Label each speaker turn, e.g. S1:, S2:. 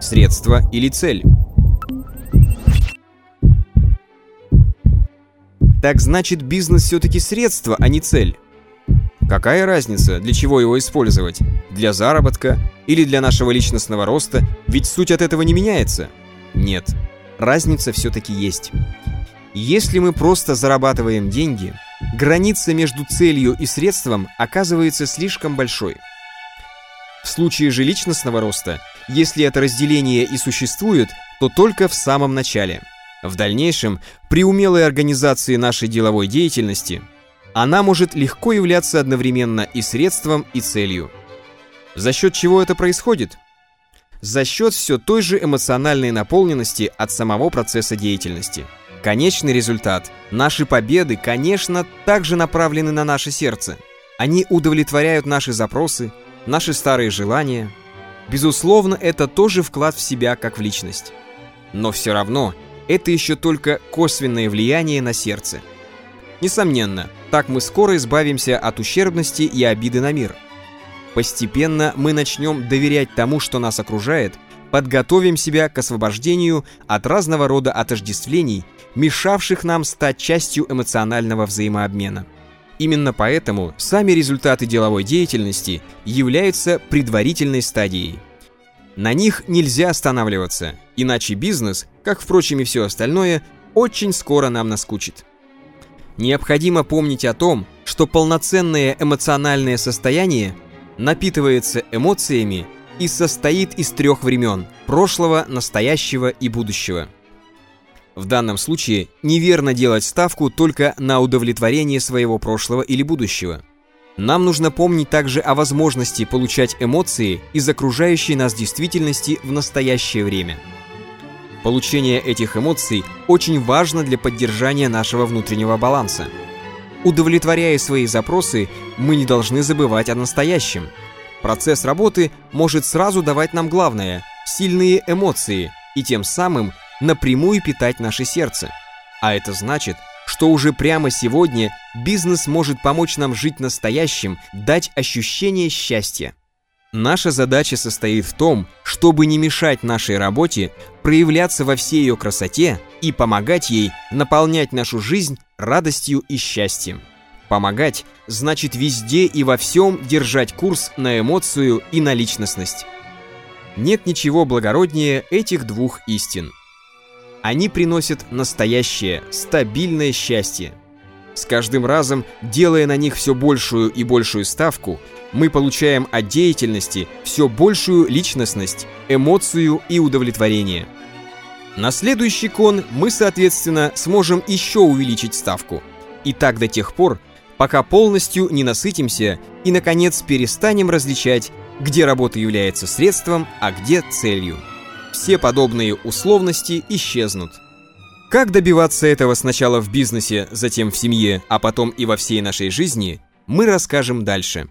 S1: средство или цель. Так значит, бизнес все-таки средство, а не цель. Какая разница, для чего его использовать? Для заработка или для нашего личностного роста? Ведь суть от этого не меняется. Нет, разница все-таки есть. Если мы просто зарабатываем деньги, граница между целью и средством оказывается слишком большой. В случае же личностного роста, если это разделение и существует, то только в самом начале. В дальнейшем, при умелой организации нашей деловой деятельности – она может легко являться одновременно и средством, и целью. За счет чего это происходит? За счет все той же эмоциональной наполненности от самого процесса деятельности. Конечный результат, наши победы, конечно, также направлены на наше сердце. Они удовлетворяют наши запросы, наши старые желания. Безусловно, это тоже вклад в себя как в личность. Но все равно, это еще только косвенное влияние на сердце – Несомненно, так мы скоро избавимся от ущербности и обиды на мир. Постепенно мы начнем доверять тому, что нас окружает, подготовим себя к освобождению от разного рода отождествлений, мешавших нам стать частью эмоционального взаимообмена. Именно поэтому сами результаты деловой деятельности являются предварительной стадией. На них нельзя останавливаться, иначе бизнес, как, впрочем, и все остальное, очень скоро нам наскучит. Необходимо помнить о том, что полноценное эмоциональное состояние напитывается эмоциями и состоит из трех времен – прошлого, настоящего и будущего. В данном случае неверно делать ставку только на удовлетворение своего прошлого или будущего. Нам нужно помнить также о возможности получать эмоции из окружающей нас действительности в настоящее время – Получение этих эмоций очень важно для поддержания нашего внутреннего баланса. Удовлетворяя свои запросы, мы не должны забывать о настоящем. Процесс работы может сразу давать нам главное – сильные эмоции, и тем самым напрямую питать наше сердце. А это значит, что уже прямо сегодня бизнес может помочь нам жить настоящим, дать ощущение счастья. Наша задача состоит в том, чтобы не мешать нашей работе проявляться во всей ее красоте и помогать ей наполнять нашу жизнь радостью и счастьем. Помогать значит везде и во всем держать курс на эмоцию и на личностность. Нет ничего благороднее этих двух истин. Они приносят настоящее, стабильное счастье. С каждым разом, делая на них все большую и большую ставку, мы получаем от деятельности все большую личностность, эмоцию и удовлетворение. На следующий кон мы, соответственно, сможем еще увеличить ставку. И так до тех пор, пока полностью не насытимся и, наконец, перестанем различать, где работа является средством, а где целью. Все подобные условности исчезнут. Как добиваться этого сначала в бизнесе, затем в семье, а потом и во всей нашей жизни, мы расскажем дальше.